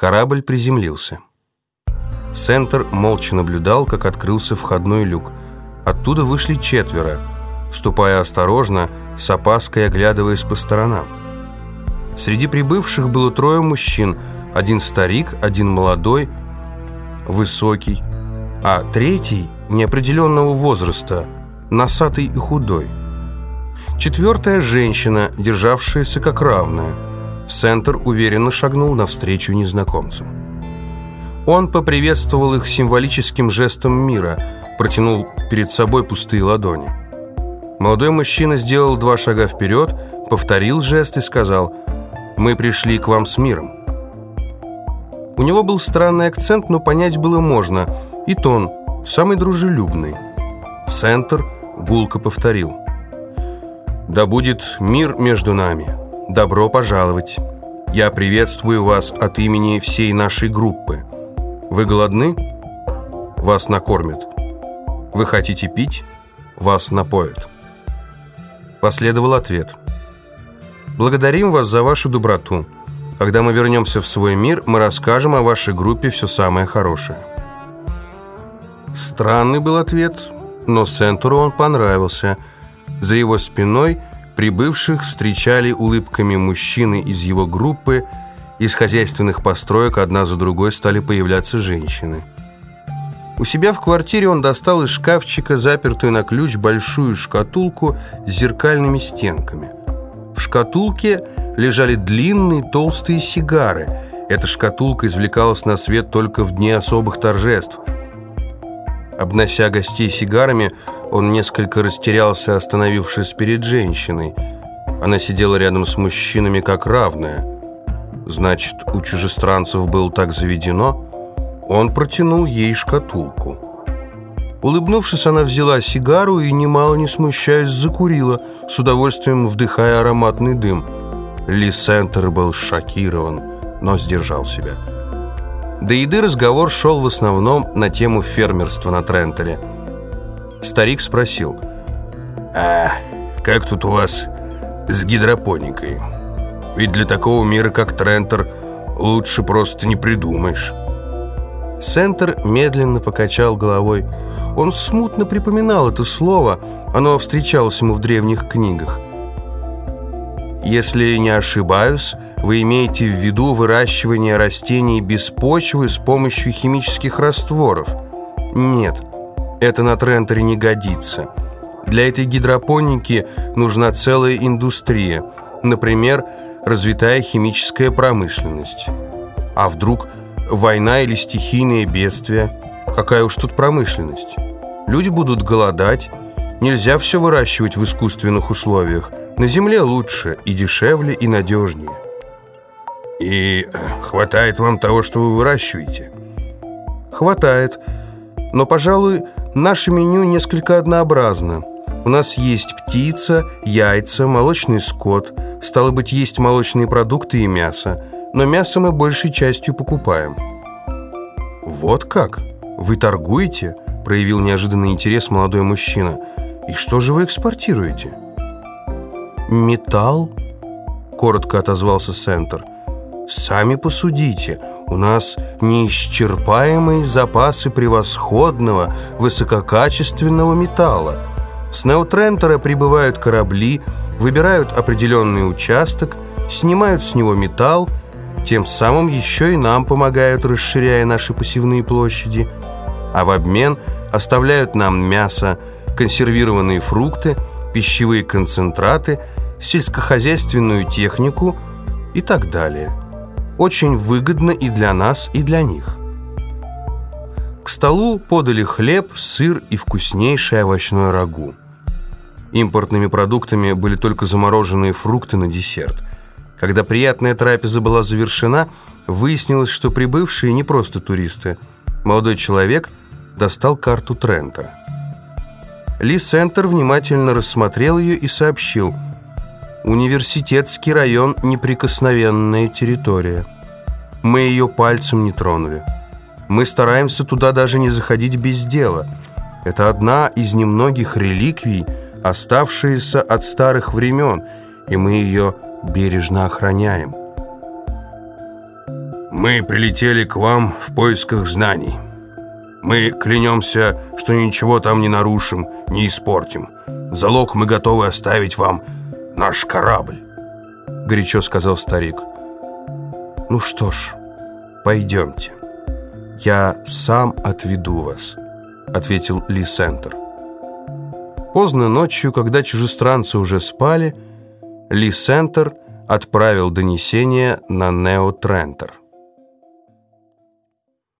Корабль приземлился. Сентер молча наблюдал, как открылся входной люк. Оттуда вышли четверо, ступая осторожно, с опаской оглядываясь по сторонам. Среди прибывших было трое мужчин, один старик, один молодой, высокий, а третий неопределенного возраста, носатый и худой. Четвертая женщина, державшаяся как равная. Сентер уверенно шагнул навстречу незнакомцам. Он поприветствовал их символическим жестом мира, протянул перед собой пустые ладони. Молодой мужчина сделал два шага вперед, повторил жест и сказал «Мы пришли к вам с миром». У него был странный акцент, но понять было можно, и тон, самый дружелюбный. Сентер гулко повторил «Да будет мир между нами. Добро пожаловать. Я приветствую вас от имени всей нашей группы. Вы голодны? Вас накормят. Вы хотите пить? Вас напоят». Последовал ответ. «Благодарим вас за вашу доброту. Когда мы вернемся в свой мир, мы расскажем о вашей группе все самое хорошее». Странный был ответ, но Сентору он понравился. За его спиной прибывших встречали улыбками мужчины из его группы, из хозяйственных построек одна за другой стали появляться женщины. У себя в квартире он достал из шкафчика запертую на ключ большую шкатулку с зеркальными стенками. В шкатулке лежали длинные толстые сигары. Эта шкатулка извлекалась на свет только в дни особых торжеств. Обнося гостей сигарами, он несколько растерялся, остановившись перед женщиной. Она сидела рядом с мужчинами как равная. Значит, у чужестранцев было так заведено – он протянул ей шкатулку. Улыбнувшись, она взяла сигару и, немало не смущаясь, закурила, с удовольствием вдыхая ароматный дым. Ли Сентер был шокирован, но сдержал себя. До еды разговор шел в основном на тему фермерства на Трентере. Старик спросил, «А как тут у вас с гидропоникой? Ведь для такого мира, как Трентер, лучше просто не придумаешь». Сентер медленно покачал головой. Он смутно припоминал это слово, оно встречалось ему в древних книгах. Если не ошибаюсь, вы имеете в виду выращивание растений без почвы с помощью химических растворов? Нет, это на Трентере не годится. Для этой гидропоники нужна целая индустрия, например, развитая химическая промышленность. А вдруг Война или стихийные бедствия. Какая уж тут промышленность. Люди будут голодать. Нельзя все выращивать в искусственных условиях. На земле лучше и дешевле, и надежнее. И э, хватает вам того, что вы выращиваете? Хватает. Но, пожалуй, наше меню несколько однообразно. У нас есть птица, яйца, молочный скот. Стало быть, есть молочные продукты и мясо но мясо мы большей частью покупаем». «Вот как? Вы торгуете?» – проявил неожиданный интерес молодой мужчина. «И что же вы экспортируете?» «Металл?» – коротко отозвался Сентер. «Сами посудите, у нас неисчерпаемые запасы превосходного, высококачественного металла. С Неотрентера прибывают корабли, выбирают определенный участок, снимают с него металл, тем самым еще и нам помогают, расширяя наши посевные площади, а в обмен оставляют нам мясо, консервированные фрукты, пищевые концентраты, сельскохозяйственную технику и так далее. Очень выгодно и для нас, и для них. К столу подали хлеб, сыр и вкуснейшее овощное рагу. Импортными продуктами были только замороженные фрукты на десерт – когда приятная трапеза была завершена, выяснилось, что прибывшие не просто туристы. Молодой человек достал карту Трента. Ли Сентер внимательно рассмотрел ее и сообщил «Университетский район – неприкосновенная территория. Мы ее пальцем не тронули. Мы стараемся туда даже не заходить без дела. Это одна из немногих реликвий, оставшиеся от старых времен, и мы ее бережно охраняем. Мы прилетели к вам в поисках знаний. Мы клянемся, что ничего там не нарушим, не испортим. Залог мы готовы оставить вам наш корабль», — горячо сказал старик. «Ну что ж, пойдемте. Я сам отведу вас», — ответил Ли Сентер. Поздно ночью, когда чужестранцы уже спали, Ли Сентер отправил донесение на Нео Трентер.